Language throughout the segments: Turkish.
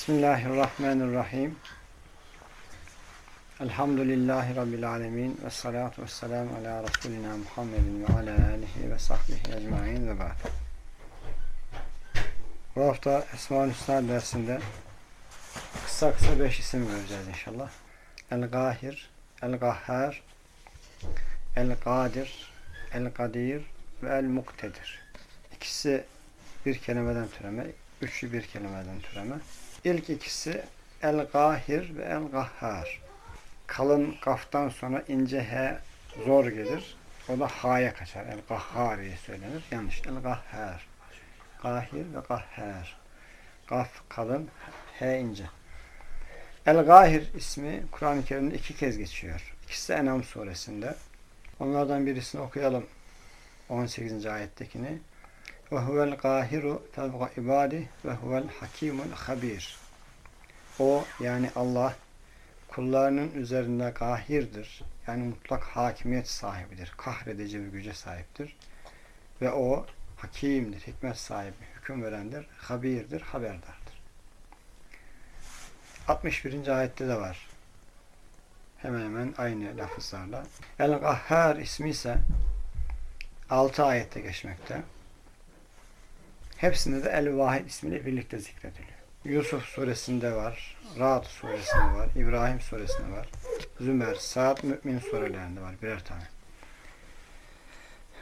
Bismillahirrahmanirrahim. Elhamdülillahi Rabbil alemin. Ve salatu ve selamu ala Resulina Muhammedin ve ala alihi ve sahbihi ecmain ve ba'd. Bu hafta Esma-ül Hüsna dersinde kısa kısa beş isim göreceğiz inşallah. El-Gahir, El-Gahhar, El-Kadir, El-Kadir ve El-Muktedir. İkisi bir kelimeden türeme, üçü bir kelimeden türeme. İlk ikisi El-Gahir ve El-Gahhar. Kalın kaftan sonra ince he zor gelir. O da ha'ya kaçar. El-Gahhar diye söylenir. Yanlış. El-Gahhar. Gahir ve Gahhar. Gaf kalın, he ince. El-Gahir ismi Kur'an-ı Kerim'de iki kez geçiyor. İkisi de Enam suresinde. Onlardan birisini okuyalım. 18. ayettekini. Ve huvel gahiru fevga ibadi ve huvel hakimul habir. O yani Allah kullarının üzerinde gahirdir. Yani mutlak hakimiyet sahibidir. Kahredici bir güce sahiptir. Ve o hakimdir, hikmet sahibi, hüküm verendir, habirdir, haberdardır. 61. ayette de var. Hemen hemen aynı lafızlarla. El-Gahhar ismi ise 6 ayette geçmekte. Hepsinde de El-Vahid ismiyle birlikte zikrediliyor. Yusuf suresinde var, Ra'd suresinde var, İbrahim suresinde var, Zümer, Sa'd, Mü'min surelerinde var birer tane.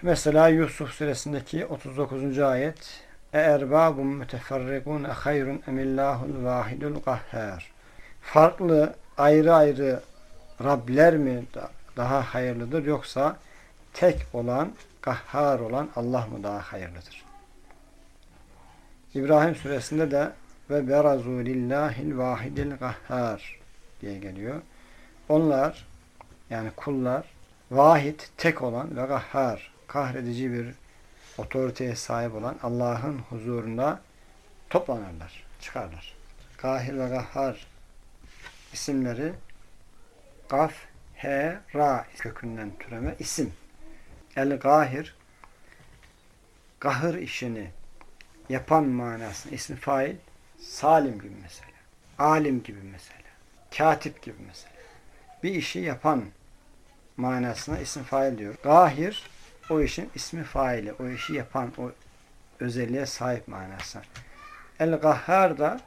Mesela Yusuf suresindeki 39. ayet Erbabun müteferrikun hayrun emillahul vahidul kahhar. Farklı ayrı ayrı Rabler mi daha hayırlıdır yoksa tek olan, kahhar olan Allah mı daha hayırlıdır? İbrahim suresinde de ve berazu lillahil vahidil gahhar diye geliyor. Onlar yani kullar vahid tek olan ve gahhar kahredici bir otoriteye sahip olan Allah'ın huzurunda toplanırlar, çıkarlar. Gahir ve gahhar isimleri gaf, he, ra kökünden türeme isim. El-gahir gahır işini yapan manasında ismi fail salim gibi mesela. Alim gibi mesela. Katip gibi mesela. Bir işi yapan manasına isim fail diyor. Gahir o işin ismi faili. O işi yapan o özelliğe sahip manasına. El-Gahhar da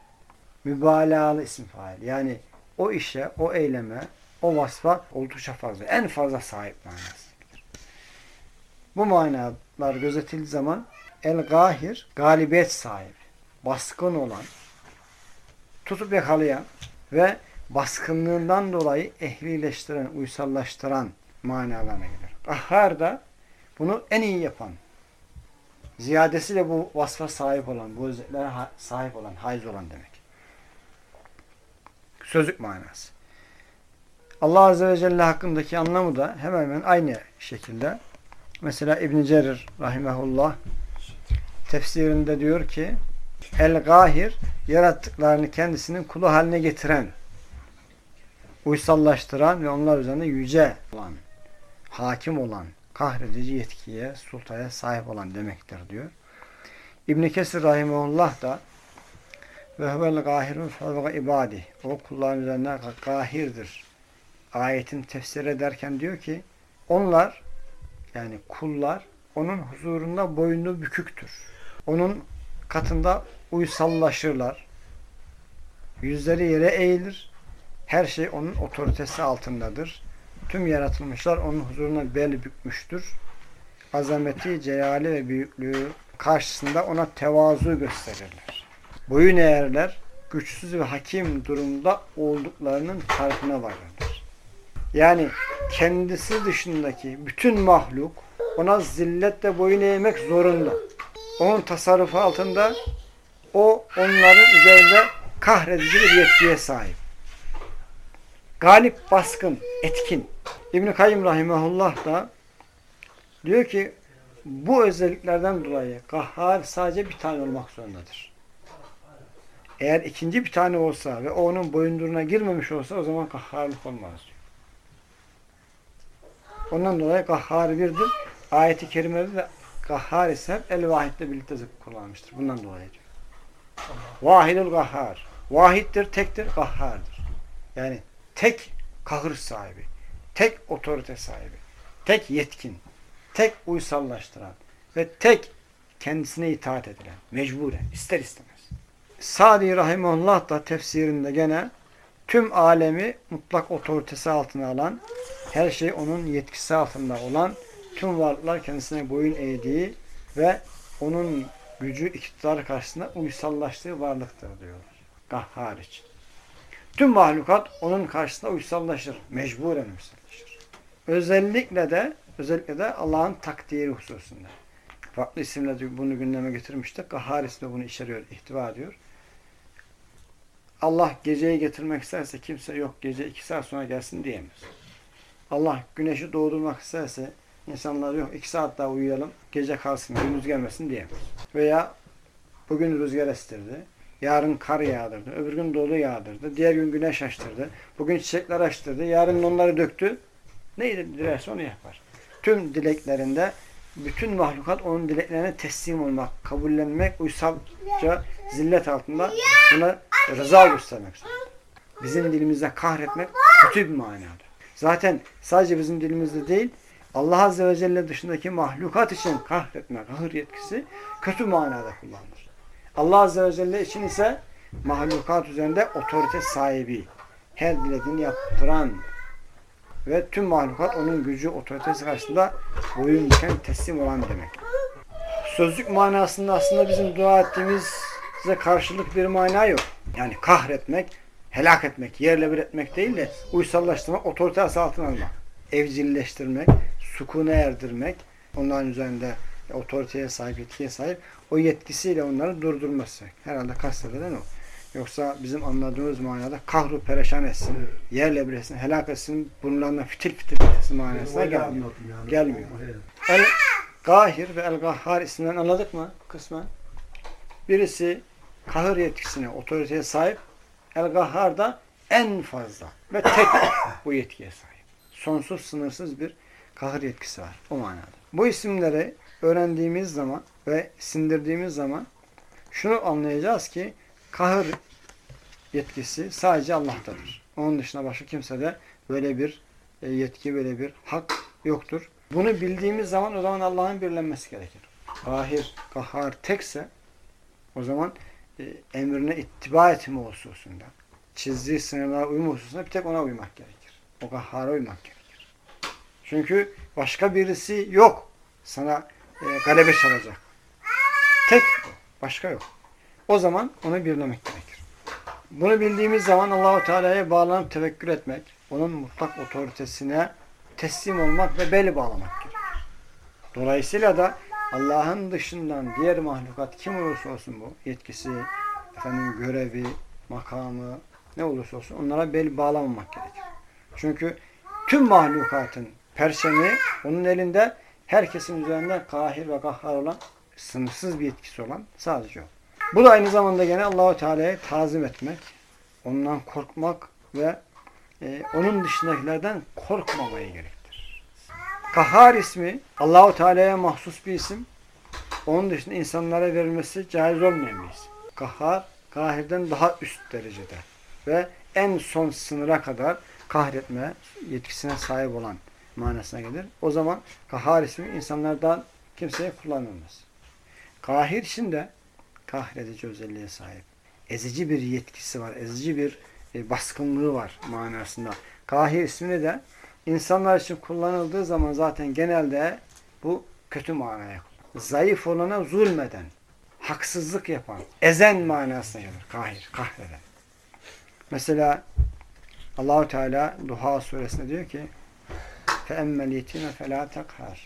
mübalağalı isim fail. Yani o işe, o eyleme, o vasfa oldukça fazla. En fazla sahip manasıdır. Bu manalar gözetildiği zaman El-Gahir galibiyet sahibi, baskın olan, tutup yakalayan ve baskınlığından dolayı ehlileştiren, uysallaştıran manalarına gelir. Ahhar da bunu en iyi yapan, ziyadesiyle bu vasfa sahip olan, bu özelliklere sahip olan, haiz olan demek. Sözlük manası. Allah Azze ve Celle hakkındaki anlamı da hemen hemen aynı şekilde. Mesela İbn Cerir rahimehullah tefsirinde diyor ki El-Gahir yarattıklarını kendisinin kulu haline getiren, uysallaştıran ve onlar üzerinde yüce olan, hakim olan, kahredici yetkiye, sultaya sahip olan demektir diyor. İbn Kesir rahimehullah da ve huvel gahirun fevga ibadi. O kulların üzerine gahirdir. Ayetin tefsir ederken diyor ki onlar yani kullar onun huzurunda boynu büküktür. Onun katında uysallaşırlar. Yüzleri yere eğilir. Her şey onun otoritesi altındadır. Tüm yaratılmışlar onun huzuruna bel bükmüştür. Azameti, celali ve büyüklüğü karşısında ona tevazu gösterirler. Boyun eğerler, güçsüz ve hakim durumda olduklarının farkına varırlar. Yani kendisi dışındaki bütün mahluk ona zilletle boyun eğmek zorunda. Onun tasarrufu altında o onların üzerinde kahredici bir yetkiye sahip. Galip, baskın, etkin. İbn-i Kayyum Rahimahullah da diyor ki bu özelliklerden dolayı kahhar sadece bir tane olmak zorundadır. Eğer ikinci bir tane olsa ve onun boyunduruna girmemiş olsa o zaman kahharlık olmaz. Ondan dolayı kahhar birdir. Ayeti kerimede de kahhar ise el vahitle birlikte kullanmıştır. Bundan dolayı diyor. Vahidul gahhar. Vahittir, tektir, kahhardır. Yani tek kahır sahibi, tek otorite sahibi, tek yetkin, tek uysallaştıran ve tek kendisine itaat edilen, mecburen, ister istemez. Sadi Rahimullah da tefsirinde gene tüm alemi mutlak otoritesi altına alan, her şey onun yetkisi altında olan, tüm varlıklar kendisine boyun eğdiği ve onun gücü iktidarı karşısında uysallaştığı varlıktır diyorlar. Gahhar için. Tüm mahlukat onun karşısında uysallaşır. Mecburen uysallaşır. Özellikle de özellikle de Allah'ın takdiri hususunda. Farklı isimle bunu gündeme getirmiştik. Gahhar ismi bunu içeriyor, ihtiva ediyor. Allah geceyi getirmek isterse kimse yok gece iki saat sonra gelsin diyemez. Allah güneşi doğdurmak isterse insanlar yok iki saat daha uyuyalım gece kalsın gündüz gelmesin diyemez. Veya bugün rüzgar estirdi. Yarın kar yağdırdı. Öbür gün dolu yağdırdı. Diğer gün güneş açtırdı. Bugün çiçekler açtırdı. Yarın onları döktü. Neydi dilerse onu yapar. Tüm dileklerinde bütün mahlukat onun dileklerine teslim olmak, kabullenmek, uysalca zillet altında buna rıza göstermek. Bizim dilimizde kahretmek kötü bir manada. Zaten sadece bizim dilimizde değil, Allah Azze ve Celle dışındaki mahlukat için kahretme, kahır yetkisi kötü manada kullanılır. Allah Azze ve Celle için ise mahlukat üzerinde otorite sahibi, her dilediğini yaptıran ve tüm mahlukat onun gücü, otoritesi karşısında boyun büken, teslim olan demek. Sözlük manasında aslında bizim dua ettiğimize karşılık bir mana yok. Yani kahretmek, helak etmek, yerle bir etmek değil de uysallaştırmak, otoritesi altına almak. Evcilleştirmek, sukuna erdirmek, onların üzerinde otoriteye sahip, yetkiye sahip, o yetkisiyle onları durdurması. Herhalde kastedilen o. Yoksa bizim anladığımız manada kahru perişan etsin, yerle bir etsin, helak etsin, bunlarla fitil fitil etsin manasına gelmiyor. gelmiyor. El Gahir ve El Gahhar isimlerini anladık mı kısmen? Birisi kahır yetkisine, otoriteye sahip. El Gahhar da en fazla ve tek bu yetkiye sahip. Sonsuz, sınırsız bir kahır yetkisi var. O manada. Bu isimleri öğrendiğimiz zaman ve sindirdiğimiz zaman şunu anlayacağız ki kahır yetkisi sadece Allah'tadır. Onun dışında başka kimsede böyle bir e, yetki, böyle bir hak yoktur. Bunu bildiğimiz zaman o zaman Allah'ın birlenmesi gerekir. Kahir, kahhar tekse o zaman emrine ittiba etme hususunda, çizdiği sınırlara uyum hususunda bir tek ona uymak gerekir. O kahhara uymak gerekir. Çünkü başka birisi yok sana e, galebe çalacak. Tek Başka yok. O zaman onu birlemek gerekir. Bunu bildiğimiz zaman Allahu Teala'ya bağlanıp tevekkül etmek, onun mutlak otoritesine teslim olmak ve bel bağlamak gerekir. Dolayısıyla da Allah'ın dışından diğer mahlukat kim olursa olsun bu yetkisi, efendim görevi, makamı ne olursa olsun onlara bel bağlamamak gerekir. Çünkü tüm mahlukatın perşemi onun elinde herkesin üzerinde kahir ve kahhar olan sınırsız bir yetkisi olan sadece o. Bu da aynı zamanda gene Allahu Teala'yı tazim etmek, ondan korkmak ve e, onun dışındakilerden korkmamayı gerektirir. Kahhar ismi Allahu Teala'ya mahsus bir isim. Onun dışında insanlara verilmesi caiz olmayan bir isim. Kahhar, kahirden daha üst derecede ve en son sınıra kadar kahretme yetkisine sahip olan manasına gelir. O zaman kahhar ismi insanlardan kimseye kullanılmaz. Kahir için kahredici özelliğe sahip. Ezici bir yetkisi var. Ezici bir e, baskınlığı var manasında. Kahir ismini de insanlar için kullanıldığı zaman zaten genelde bu kötü manaya kullanılır. Zayıf olana zulmeden, haksızlık yapan, ezen manasına gelir. Kahir, kahreden. Mesela Allahu Teala Duha suresinde diyor ki فَاَمَّ الْيَتِيمَ فَلَا تَقْهَرْ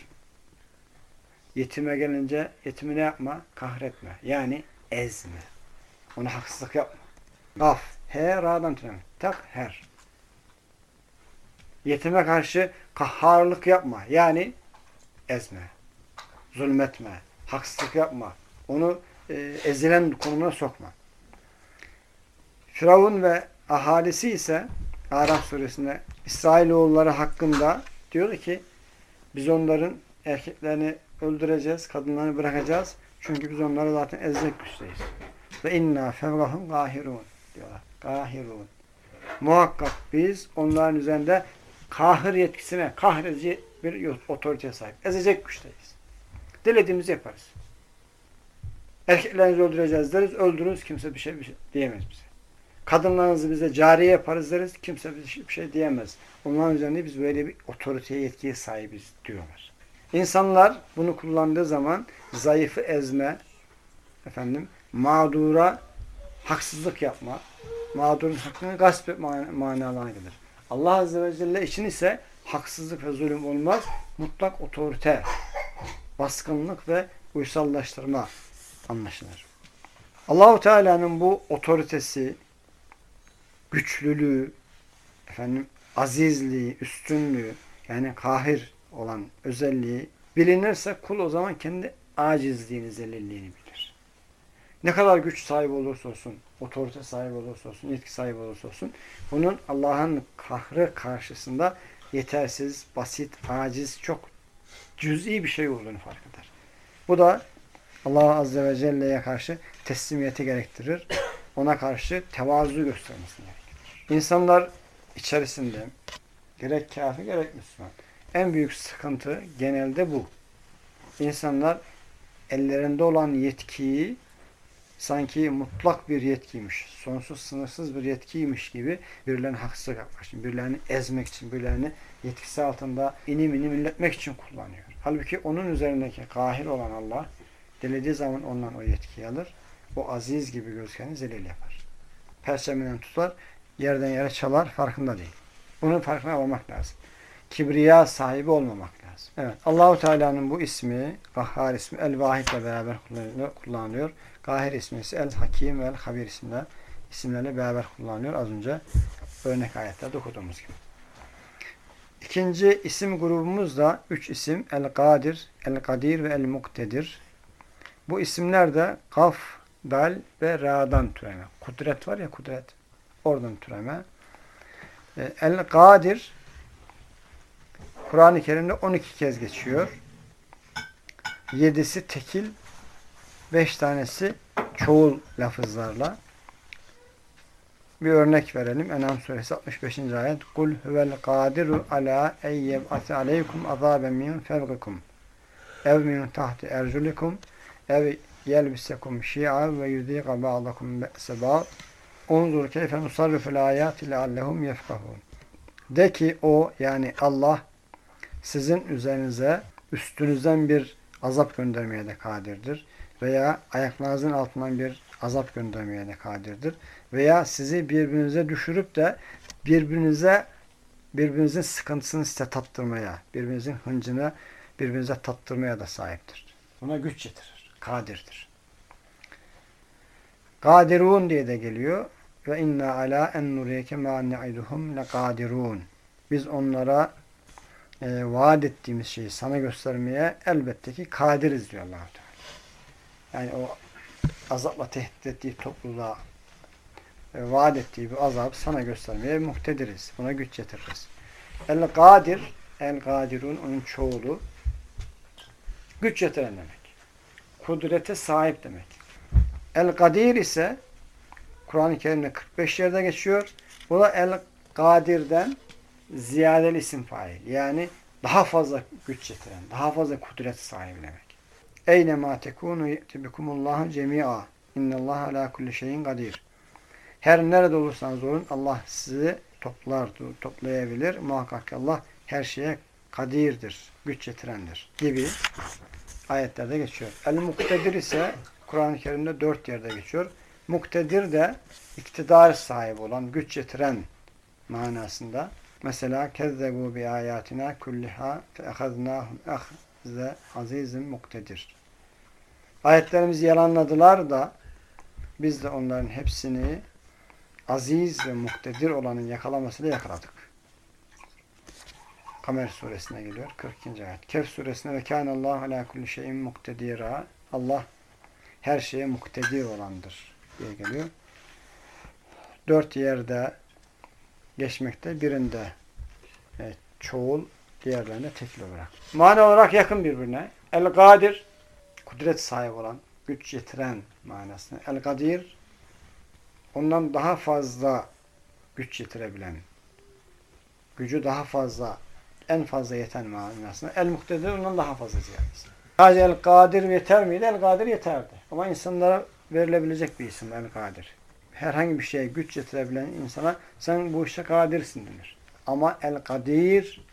Yetime gelince yetimi ne yapma? Kahretme. Yani ezme. Ona haksızlık yapma. Af. He, ra'dan türeme. Tak, her. Yetime karşı kahharlık yapma. Yani ezme. Zulmetme. Haksızlık yapma. Onu e, ezilen konumuna sokma. Firavun ve ahalisi ise Araf suresinde İsrailoğulları hakkında diyor ki biz onların erkeklerini öldüreceğiz, kadınlarını bırakacağız. Çünkü biz onları zaten ezecek güçteyiz. Ve inna fevgahum gahirun. diyorlar. Kahirun. Muhakkak biz onların üzerinde kahir yetkisine, kahredici bir otoriteye sahip. Ezecek güçteyiz. Dilediğimizi yaparız. Erkeklerinizi öldüreceğiz deriz. Öldürürüz. Kimse bir şey, bir şey diyemez bize. Kadınlarınızı bize cariye yaparız deriz. Kimse bir şey, şey diyemez. Onların üzerinde biz böyle bir otoriteye, yetkiye sahibiz diyorlar. İnsanlar bunu kullandığı zaman zayıfı ezme, efendim, mağdura haksızlık yapma, mağdurun hakkını gasp etme manalarına gelir. Allah Azze ve Celle için ise haksızlık ve zulüm olmaz. Mutlak otorite, baskınlık ve uysallaştırma anlaşılır. Allahu Teala'nın bu otoritesi, güçlülüğü, efendim azizliği, üstünlüğü yani kahir olan özelliği bilinirse kul o zaman kendi acizliğini, zelilliğini bilir. Ne kadar güç sahibi olursa olsun, otorite sahibi olursa olsun, yetki sahibi olursa olsun bunun Allah'ın kahrı karşısında yetersiz, basit, aciz, çok cüz'i bir şey olduğunu fark eder. Bu da Allah Azze ve Celle'ye karşı teslimiyeti gerektirir. Ona karşı tevazu göstermesini gerektirir. İnsanlar içerisinde gerek kafir gerek Müslüman en büyük sıkıntı genelde bu. İnsanlar ellerinde olan yetkiyi sanki mutlak bir yetkiymiş, sonsuz sınırsız bir yetkiymiş gibi birilerine haksızlık yapmak için, birilerini ezmek için, birilerini yetkisi altında inim inim milletmek için kullanıyor. Halbuki onun üzerindeki kahir olan Allah dilediği zaman ondan o yetkiyi alır. O aziz gibi gözükeni zelil yapar. Perçeminden tutar, yerden yere çalar, farkında değil. Bunun farkına varmak lazım. Kibriya sahibi olmamak lazım. Evet. Allahu Teala'nın bu ismi, Gahhar ismi El-Vahid ile beraber kullanılıyor. Gahir ismi ise El-Hakim ve El-Habir isimle isimlerle beraber kullanılıyor. Az önce örnek ayetlerde okuduğumuz gibi. İkinci isim grubumuz da üç isim El-Kadir, El-Kadir ve El-Muktedir. Bu isimler de Kaf, Dal ve Ra'dan türeme. Kudret var ya kudret. Oradan türeme. E, El-Kadir Kur'an-ı Kerim'de 12 kez geçiyor. Yedisi tekil, beş tanesi çoğul lafızlarla. Bir örnek verelim. Enam suresi 65. ayet. Kul huvel kadiru ala ey yeb'ati aleykum azaben min fevgikum ev min tahti erculikum ev yelbisekum şi'a ve yudîqa ba'dakum be'se ba'd unzur keyfe nusarriful ayati leallehum yefkahun. De ki o yani Allah sizin üzerinize üstünüzden bir azap göndermeye de kadirdir. Veya ayaklarınızın altından bir azap göndermeye de kadirdir. Veya sizi birbirinize düşürüp de birbirinize birbirinizin sıkıntısını size tattırmaya, birbirinizin hıncını birbirinize tattırmaya da sahiptir. Buna güç yetirir. Kadirdir. Kadirun diye de geliyor. Ve inna ala en nuriyeke ma ne'iduhum le kadirun. Biz onlara e, vaat ettiğimiz şeyi sana göstermeye elbette ki kadiriz diyor allah Teala. Yani o azapla tehdit ettiği topluluğa e, vaat ettiği bu azabı sana göstermeye muhtediriz. Buna güç getiririz. El-Kadir El-Kadirun onun çoğulu güç getiren demek. Kudrete sahip demek. El-Kadir ise Kur'an-ı Kerim'de 45 yerde geçiyor. Bu da El-Kadir'den ziyadeli isim fail. Yani daha fazla güç getiren, daha fazla kudret sahibi demek. Eyne ma tekunu ye'tibikumullahu cemi'a. İnnallâhe ala kulli şeyin kadir. Her nerede olursanız olun Allah sizi toplar, toplayabilir. Muhakkak ki Allah her şeye kadirdir, güç getirendir gibi ayetlerde geçiyor. El-Muktedir ise Kur'an-ı Kerim'de dört yerde geçiyor. Muktedir de iktidar sahibi olan, güç getiren manasında. Mesela kezzebu bi ayatina kulliha fe ehaznahum ahze azizim muktedir. Ayetlerimizi yalanladılar da biz de onların hepsini aziz ve muktedir olanın yakalamasıyla yakaladık. Kamer suresine geliyor. 42. ayet. Kehf suresine ve kânallâhu alâ kulli şeyin muktedira. Allah her şeye muktedir olandır diye geliyor. Dört yerde geçmekte. Birinde e, çoğul, diğerlerinde tekil olarak. Mane olarak yakın birbirine. El-Gadir, kudret sahibi olan, güç yetiren manasını. El-Gadir, ondan daha fazla güç yetirebilen, gücü daha fazla, en fazla yeten manasında. El muktedir ondan daha fazla ziyadesi. Sadece el kadir yeter miydi? El kadir yeterdi. Ama insanlara verilebilecek bir isim el kadir. Herhangi bir şeye güç yetirebilen insana sen bu işe kadirsin denir. Ama el kadir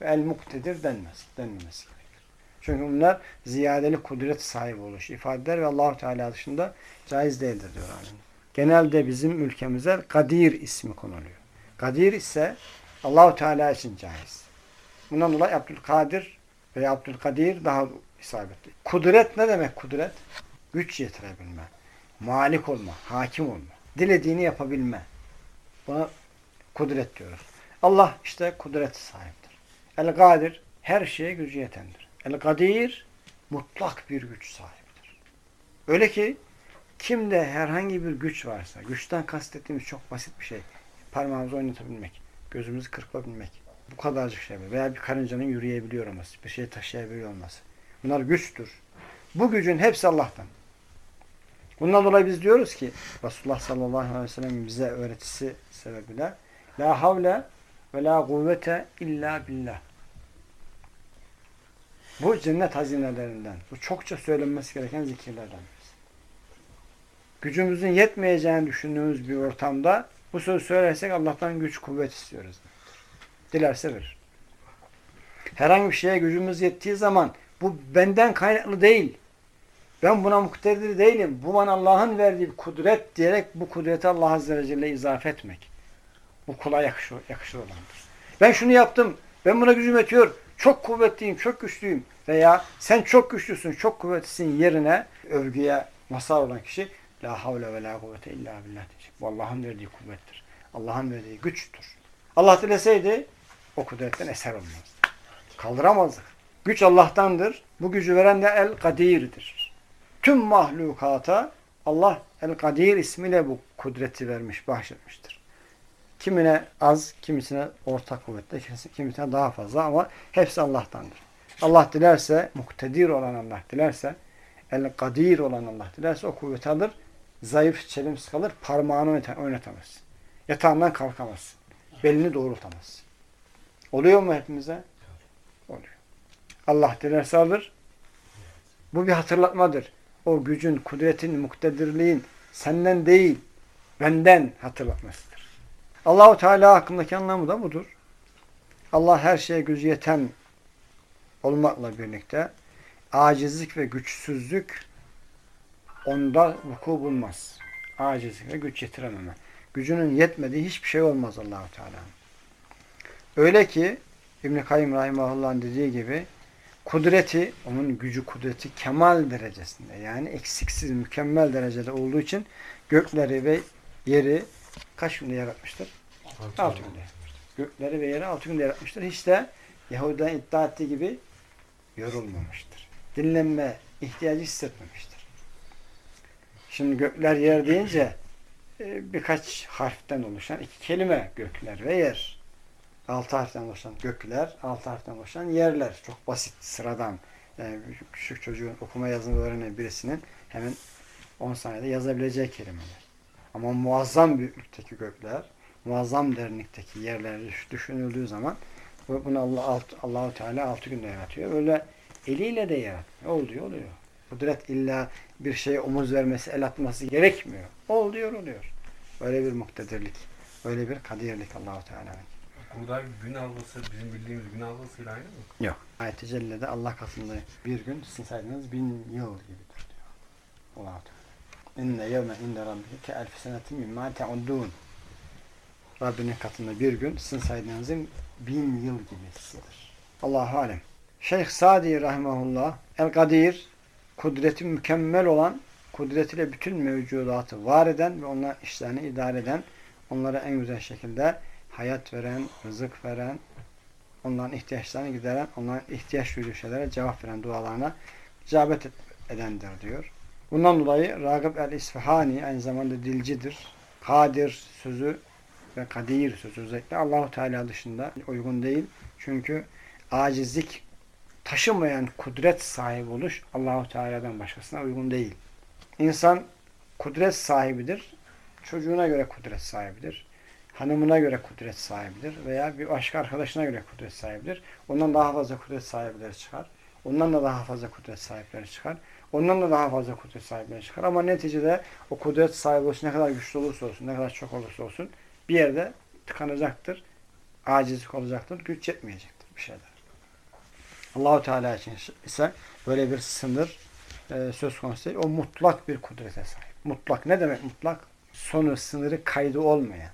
ve el muktedir denmez. Denmemesi gerekir. Çünkü bunlar ziyadeli kudret sahibi oluş ifadeler ve allah Teala dışında caiz değildir diyor alim. Genelde bizim ülkemize Kadir ismi konuluyor. Kadir ise Allahu Teala için caiz. Bundan dolayı Abdülkadir veya Abdülkadir daha isabetli. Kudret ne demek kudret? Güç yetirebilme, malik olma, hakim olma, dilediğini yapabilme. Buna kudret diyoruz. Allah işte kudret sahiptir. El-Kadir her şeye gücü yetendir. El-Kadir mutlak bir güç sahibidir. Öyle ki kimde herhangi bir güç varsa, güçten kastettiğimiz çok basit bir şey. Parmağımızı oynatabilmek, gözümüzü kırpabilmek. Bu kadarcık şey. Veya bir karıncanın yürüyebiliyor olması, bir şey taşıyabiliyor olması. Bunlar güçtür. Bu gücün hepsi Allah'tan. Bundan dolayı biz diyoruz ki Resulullah sallallahu aleyhi ve sellem bize öğretisi sebebiyle La havle ve la kuvvete illa billah. Bu cennet hazinelerinden. Bu çokça söylenmesi gereken zikirlerden. Gücümüzün yetmeyeceğini düşündüğümüz bir ortamda bu sözü söylersek Allah'tan güç kuvvet istiyoruz. Dilerse verir. Herhangi bir şeye gücümüz yettiği zaman bu benden kaynaklı değil. Ben buna muktedir değilim. Bu bana Allah'ın verdiği kudret diyerek bu kudreti Allah Azze ve Celle izafe etmek. Bu kula yakışır, yakışır olandır. Ben şunu yaptım. Ben buna gücüm yetiyor. Çok kuvvetliyim, çok güçlüyüm. Veya sen çok güçlüsün, çok kuvvetlisin yerine övgüye mazhar olan kişi La havle ve la kuvvete illa billah diyecek. Bu Allah'ın verdiği kuvvettir. Allah'ın verdiği güçtür. Allah dileseydi o kudretten eser olmaz. Kaldıramazdık. Güç Allah'tandır. Bu gücü veren de El-Kadir'dir. Tüm mahlukata Allah El-Kadir ismiyle bu kudreti vermiş, bahşetmiştir. Kimine az, kimisine orta kuvvetle, kimisine daha fazla ama hepsi Allah'tandır. Allah dilerse, muktedir olan Allah dilerse, El-Kadir olan Allah dilerse o kuvveti alır, zayıf, çelimsiz kalır, parmağını oynatamaz. Yatağından kalkamaz. Belini doğrultamaz. Oluyor mu hepimize? Oluyor. Allah dilerse alır. Bu bir hatırlatmadır. O gücün, kudretin, muktedirliğin senden değil, benden hatırlatmasıdır. Allahu Teala hakkındaki anlamı da budur. Allah her şeye gücü yeten olmakla birlikte acizlik ve güçsüzlük onda vuku bulmaz. Acizlik ve güç yetirememe. Gücünün yetmediği hiçbir şey olmaz Allahu Teala. Öyle ki İbn-i Kayyum Rahimahullah'ın dediği gibi kudreti, onun gücü kudreti kemal derecesinde yani eksiksiz mükemmel derecede olduğu için gökleri ve yeri kaç günde yaratmıştır? Altı, altı günde yaratmıştır. Gökleri ve yeri altı günde yaratmıştır. Hiç de Yahudi'den iddia ettiği gibi yorulmamıştır. Dinlenme ihtiyacı hissetmemiştir. Şimdi gökler yer deyince e, birkaç harften oluşan iki kelime gökler ve yer. Altı harften oluşan gökler, altı harften oluşan yerler. Çok basit, sıradan. Yani küçük çocuğun okuma yazma öğrenen birisinin hemen 10 saniyede yazabileceği kelimeler. Ama muazzam büyüklükteki gökler, muazzam derinlikteki yerler düşünüldüğü zaman bunu Allah Allahu Teala altı günde yaratıyor. Öyle eliyle de yaratıyor. Oluyor, oluyor. Kudret illa bir şeye omuz vermesi, el atması gerekmiyor. Oluyor, oluyor. Öyle bir muktedirlik, öyle bir kadirlik Allahu Teala'nın. Burada gün algısı bizim bildiğimiz gün algısıyla aynı mı? Yok. Ayet-i Celle'de Allah katında bir gün sizin saydığınız bin yıl gibidir diyor. Allah Teala. İnne yevme inde rabbike ke elfi senetin mimma te'uddûn. Rabbinin katında bir gün sizin saydığınızın bin yıl gibisidir. Allahu alem. Şeyh Sadi rahimahullah El-Kadir kudreti mükemmel olan kudretiyle bütün mevcudatı var eden ve onlar işlerini idare eden onlara en güzel şekilde hayat veren, rızık veren, onların ihtiyaçlarını gideren, onların ihtiyaç duyduğu şeylere cevap veren dualarına icabet edendir diyor. Bundan dolayı Ragıp el-İsfahani aynı zamanda dilcidir. Kadir sözü ve kadir sözü özellikle Allahu Teala dışında uygun değil. Çünkü acizlik taşımayan kudret sahibi oluş Allahu Teala'dan başkasına uygun değil. İnsan kudret sahibidir. çocuğuna göre kudret sahibidir. Hanımına göre kudret sahibidir. Veya bir başka arkadaşına göre kudret sahibidir. Ondan daha fazla kudret sahipleri çıkar. Ondan da daha fazla kudret sahipleri çıkar. Ondan da daha fazla kudret sahipleri çıkar. Ama neticede o kudret sahibi olsun ne kadar güçlü olursa olsun, ne kadar çok olursa olsun bir yerde tıkanacaktır. Acizlik olacaktır. Güç yetmeyecektir bir şeyler. Allahu Teala için ise böyle bir sınır e, söz konusu değil. O mutlak bir kudrete sahip. Mutlak. Ne demek mutlak? Sonu, sınırı, kaydı olmayan,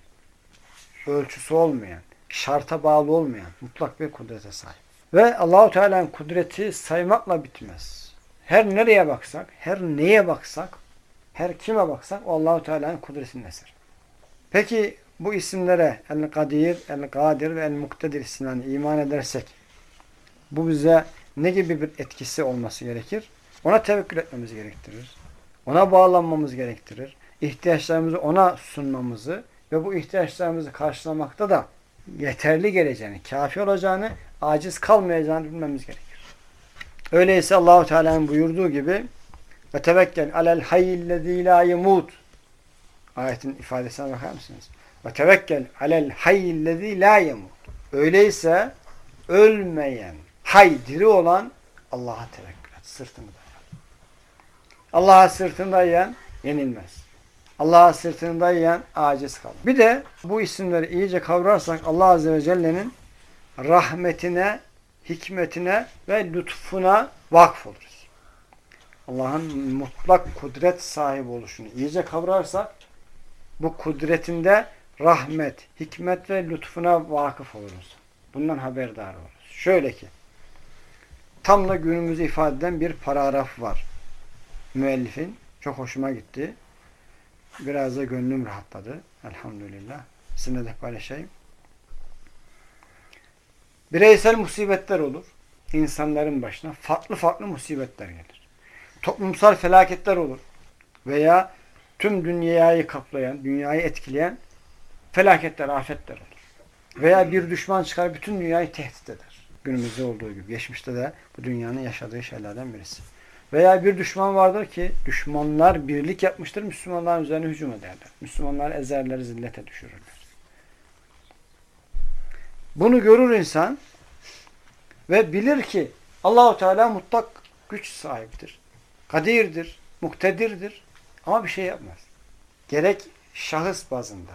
ölçüsü olmayan, şarta bağlı olmayan mutlak bir kudrete sahip. Ve Allahu Teala'nın kudreti saymakla bitmez. Her nereye baksak, her neye baksak, her kime baksak o Allahu Teala'nın kudretinin eseri. Peki bu isimlere El-Kadir, El-Kadir ve El-Muktedir isimlerine iman edersek bu bize ne gibi bir etkisi olması gerekir? Ona tevekkül etmemiz gerektirir. Ona bağlanmamız gerektirir. İhtiyaçlarımızı ona sunmamızı ve bu ihtiyaçlarımızı karşılamakta da yeterli geleceğini, kafi olacağını, aciz kalmayacağını bilmemiz gerekir. Öyleyse Allahu Teala'nın buyurduğu gibi ve tevekkel alel hayyillezî lâ yemut ayetin ifadesine bakar mısınız? Ve tevekkel alel hayyillezî lâ yemut Öyleyse ölmeyen, hay diri olan Allah'a tevekkül et. Sırtını dayan. Allah'a sırtını dayayan yenilmez. Allah'a sırtını dayayan aciz kalır. Bir de bu isimleri iyice kavrarsak Allah Azze ve Celle'nin rahmetine, hikmetine ve lütfuna vakf oluruz. Allah'ın mutlak kudret sahibi oluşunu iyice kavrarsak bu kudretinde rahmet, hikmet ve lütfuna vakıf oluruz. Bundan haberdar oluruz. Şöyle ki tam da günümüzü ifade eden bir paragraf var. Müellifin. Çok hoşuma gitti. Biraz da gönlüm rahatladı. Elhamdülillah. Sizinle de paylaşayım. Bireysel musibetler olur. İnsanların başına farklı farklı musibetler gelir. Toplumsal felaketler olur. Veya tüm dünyayı kaplayan, dünyayı etkileyen felaketler, afetler olur. Veya bir düşman çıkar bütün dünyayı tehdit eder. Günümüzde olduğu gibi. Geçmişte de bu dünyanın yaşadığı şeylerden birisi. Veya bir düşman vardır ki düşmanlar birlik yapmıştır. Müslümanların üzerine hücum ederler. Müslümanlar ezerler, zillete düşürürler. Bunu görür insan ve bilir ki Allahu Teala mutlak güç sahibidir. Kadirdir, muktedirdir ama bir şey yapmaz. Gerek şahıs bazında,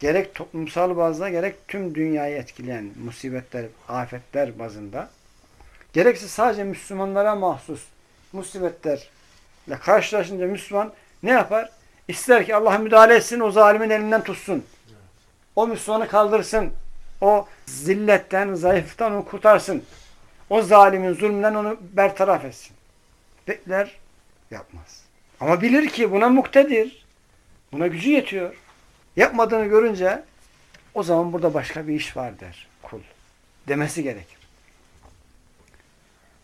gerek toplumsal bazda, gerek tüm dünyayı etkileyen musibetler, afetler bazında, gerekse sadece Müslümanlara mahsus musibetlerle karşılaşınca Müslüman ne yapar? İster ki Allah müdahale etsin, o zalimin elinden tutsun. O Müslümanı kaldırsın. O zilletten, zayıftan onu kurtarsın. O zalimin zulmünden onu bertaraf etsin. Bekler, yapmaz. Ama bilir ki buna muktedir. Buna gücü yetiyor. Yapmadığını görünce o zaman burada başka bir iş var der kul. Demesi gerekir.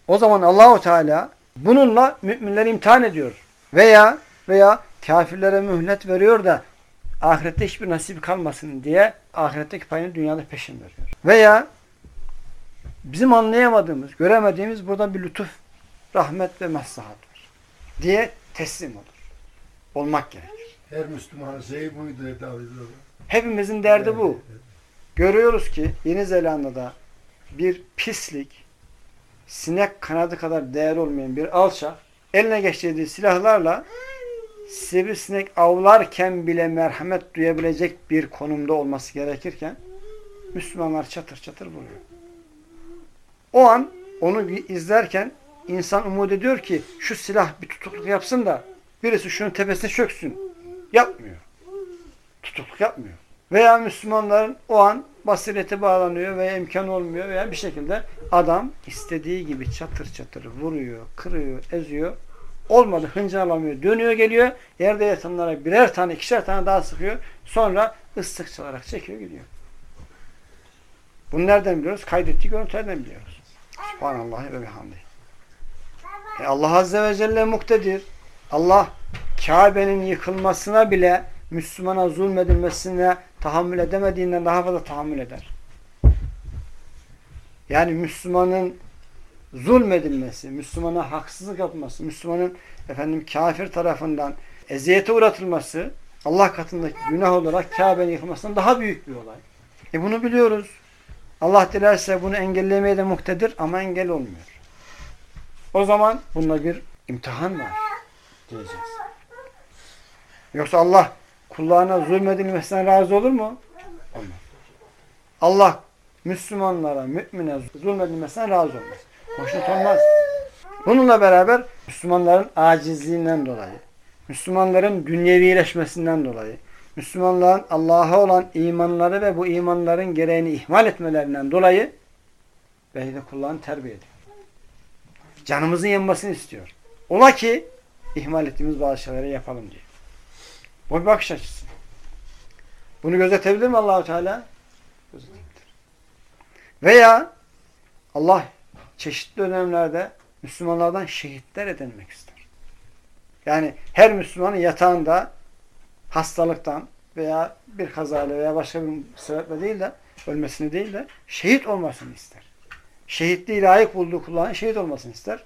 O zaman Allahu Teala bununla müminleri imtihan ediyor. Veya veya kafirlere mühlet veriyor da ahirette hiçbir nasip kalmasın diye ahiretteki payını dünyada peşin veriyor. Veya bizim anlayamadığımız, göremediğimiz burada bir lütuf, rahmet ve maslahat var. Diye teslim olur. Olmak gerekir. Her Müslümanın şeyi buydu David Hepimizin derdi bu. Görüyoruz ki Yeni Zelanda'da bir pislik, sinek kanadı kadar değer olmayan bir alçak eline geçirdiği silahlarla sivrisinek avlarken bile merhamet duyabilecek bir konumda olması gerekirken Müslümanlar çatır çatır vuruyor. O an onu izlerken insan umut ediyor ki şu silah bir tutukluk yapsın da birisi şunun tepesine çöksün. Yapmıyor. Tutukluk yapmıyor. Veya Müslümanların o an basireti bağlanıyor veya imkan olmuyor veya bir şekilde adam istediği gibi çatır çatır vuruyor, kırıyor, eziyor. Olmadı hıncı alamıyor. Dönüyor geliyor. Yerde yatanlara birer tane, ikişer tane daha sıkıyor. Sonra ıslık çalarak çekiyor gidiyor. Bunu nereden biliyoruz? Kaydettiği görüntülerden biliyoruz. Subhanallah ve bihamdi. E Allah Azze ve Celle muktedir. Allah Kabe'nin yıkılmasına bile Müslümana zulmedilmesine tahammül edemediğinden daha fazla tahammül eder. Yani Müslümanın zulmedilmesi, Müslümana haksızlık yapması, Müslümanın efendim kafir tarafından eziyete uğratılması Allah katındaki günah olarak Kabe'nin yıkılmasından daha büyük bir olay. E bunu biliyoruz. Allah dilerse bunu engellemeye de muktedir ama engel olmuyor. O zaman bunda bir imtihan var diyeceğiz. Yoksa Allah kullarına zulmedilmesinden razı olur mu? Olmaz. Allah Müslümanlara, mümine zulmedilmesinden razı olmaz. Hoşnut olmaz. Bununla beraber Müslümanların acizliğinden dolayı, Müslümanların dünyevileşmesinden dolayı, Müslümanların Allah'a olan imanları ve bu imanların gereğini ihmal etmelerinden dolayı belki de kullarını terbiye ediyor. Canımızın yanmasını istiyor. Ola ki ihmal ettiğimiz bazı şeyleri yapalım diye. Bu bir bakış açısı. Bunu gözetebilir mi Allahu Teala? Gözetebilir. Veya Allah çeşitli dönemlerde Müslümanlardan şehitler edinmek ister. Yani her Müslümanın yatağında hastalıktan veya bir kazayla veya başka bir sebeple değil de ölmesini değil de şehit olmasını ister. Şehitliği layık bulduğu kulların şehit olmasını ister.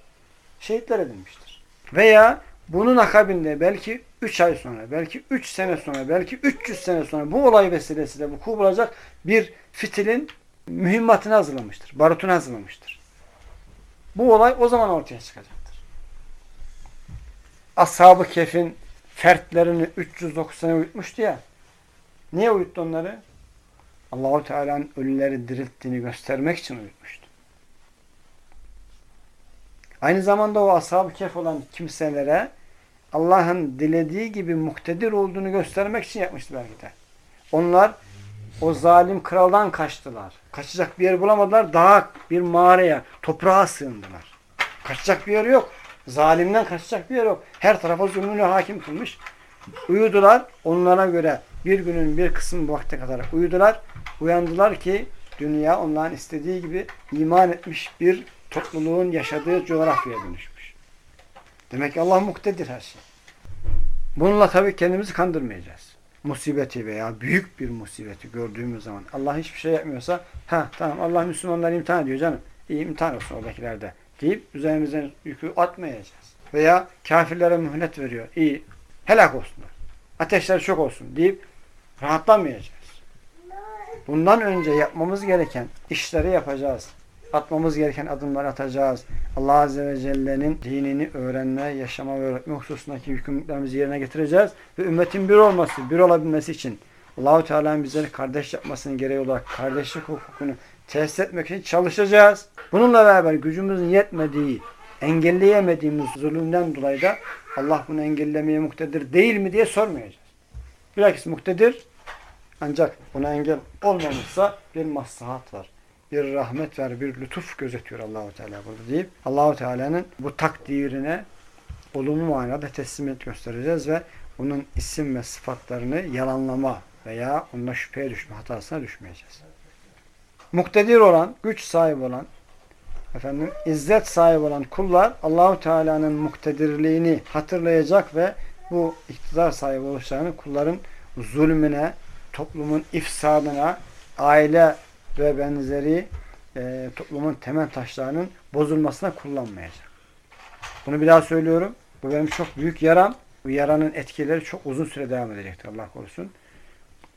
Şehitler edinmiştir. Veya bunun akabinde belki 3 ay sonra, belki 3 sene sonra, belki 300 sene sonra bu olay vesilesiyle vuku bulacak bir fitilin mühimmatını hazırlamıştır. Barutunu hazırlamıştır. Bu olay o zaman ortaya çıkacaktır. Ashab-ı Kehf'in fertlerini 309 sene uyutmuştu ya. Niye uyuttu onları? Allahu Teala'nın ölüleri dirilttiğini göstermek için uyutmuştu. Aynı zamanda o ashab-ı kehf olan kimselere Allah'ın dilediği gibi muktedir olduğunu göstermek için yapmıştı belki de. Onlar o zalim kraldan kaçtılar. Kaçacak bir yer bulamadılar. Daha bir mağaraya, toprağa sığındılar. Kaçacak bir yer yok. Zalimden kaçacak bir yer yok. Her tarafa zulmünü hakim kılmış. Uyudular. Onlara göre bir günün bir kısmı vakte kadar uyudular. Uyandılar ki dünya onların istediği gibi iman etmiş bir topluluğun yaşadığı coğrafyaya dönüşmüş. Demek ki Allah muktedir her şey. Bununla tabii kendimizi kandırmayacağız. Musibeti veya büyük bir musibeti gördüğümüz zaman Allah hiçbir şey yapmıyorsa ha tamam Allah Müslümanları imtihan ediyor canım. İyi imtihan olsun oradakilerde deyip üzerimizden yükü atmayacağız. Veya kafirlere mühlet veriyor. İyi helak olsunlar. Ateşler çok olsun deyip rahatlamayacağız. Bundan önce yapmamız gereken işleri yapacağız. Atmamız gereken adımları atacağız. Allah Azze ve Celle'nin dinini öğrenme, yaşama ve öğretme hususundaki yükümlülüklerimizi yerine getireceğiz. Ve ümmetin bir olması, bir olabilmesi için Allahu Teala'nın bizleri kardeş yapmasının gereği olarak kardeşlik hukukunu tesis etmek için çalışacağız. Bununla beraber gücümüzün yetmediği, engelleyemediğimiz zulümden dolayı da Allah bunu engellemeye muktedir değil mi diye sormayacağız. Bilakis muktedir ancak buna engel olmamışsa bir maslahat var. Bir rahmet var, bir lütuf gözetiyor Allahu Teala burada deyip Allahu Teala'nın bu takdirine olumlu manada teslimiyet göstereceğiz ve bunun isim ve sıfatlarını yalanlama veya onunla şüpheye düşme hatasına düşmeyeceğiz. Muktedir olan, güç sahibi olan, efendim izzet sahibi olan kullar Allahu Teala'nın muktedirliğini hatırlayacak ve bu iktidar sahibi oluşlarını kulların zulmüne, toplumun ifsadına, aile ve benzeri e, toplumun temel taşlarının bozulmasına kullanmayacak. Bunu bir daha söylüyorum. Bu benim çok büyük yaram. Bu yaranın etkileri çok uzun süre devam edecektir Allah korusun.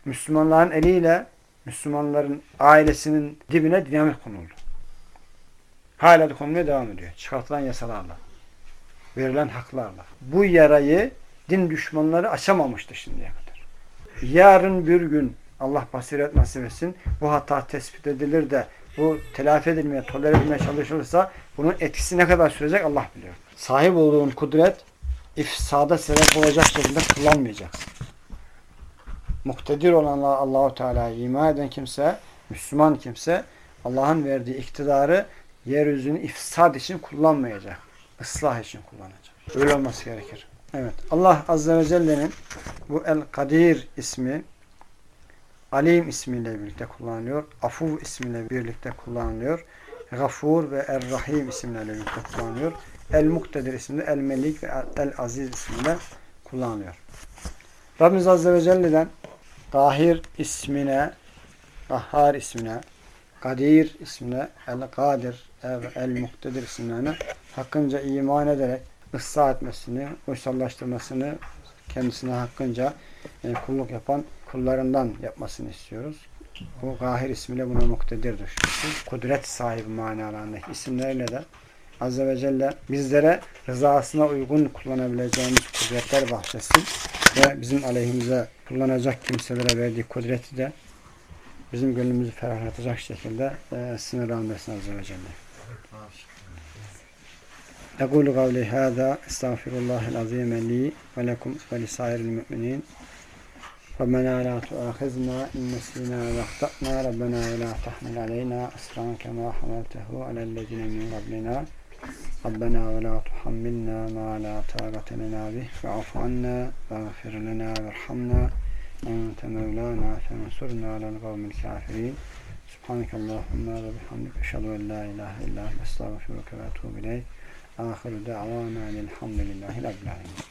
Müslümanların eliyle Müslümanların ailesinin dibine dinamit konuldu. Hala da konulmaya devam ediyor. Çıkartılan yasalarla. Verilen haklarla. Bu yarayı din düşmanları açamamıştı şimdiye kadar. Yarın bir gün Allah basiret nasip etsin. Bu hata tespit edilir de bu telafi edilmeye, tolere edilmeye çalışılırsa bunun etkisi ne kadar sürecek Allah biliyor. Sahip olduğun kudret ifsada sebep olacak şekilde kullanmayacaksın. Muktedir olan Allahu Teala'yı iman eden kimse, Müslüman kimse Allah'ın verdiği iktidarı yeryüzünü ifsad için kullanmayacak. ıslah için kullanacak. Öyle olması gerekir. Evet. Allah Azze ve Celle'nin bu El-Kadir ismi Alim ismiyle birlikte kullanılıyor. Afuv ismiyle birlikte kullanılıyor. Gafur ve Er-Rahim isimlerle birlikte kullanılıyor. El-Muktedir isminde El-Melik ve El-Aziz isminde kullanılıyor. Rabbimiz Azze ve Celle'den Kahir ismine, Kahhar ismine, Kadir ismine, El-Kadir ve El-Muktedir isimlerine hakkınca iman ederek ıslah etmesini, uysallaştırmasını kendisine hakkınca e, kulluk yapan kullarından yapmasını istiyoruz. Bu Gahir ismiyle buna muktedirdir. çünkü. Kudret sahibi manalarındaki isimlerle de Azze ve Celle bizlere rızasına uygun kullanabileceğimiz kudretler bahşetsin ve bizim aleyhimize kullanacak kimselere verdiği kudreti de bizim gönlümüzü ferahlatacak şekilde e, sınırlandırsın Azze ve Celle. أقول قولي هذا استغفر الله العظيم لي ولكم ولسائر المؤمنين ربنا لا تؤاخذنا إن نسينا وأخطأنا. ربنا ولا تحمل علينا أسرا كما حملته على الذين من قبلنا. ربنا ولا تحملنا ما لا طاقة لنا به. واعف عنا واغفر لنا وارحمنا. أنت مولانا فانصرنا على القوم الكافرين. سبحانك اللهم وبحمدك أشهد أن لا إله إلا أنت أستغفرك وأتوب إليك. آخر دعوانا الحمد لله رب العالمين.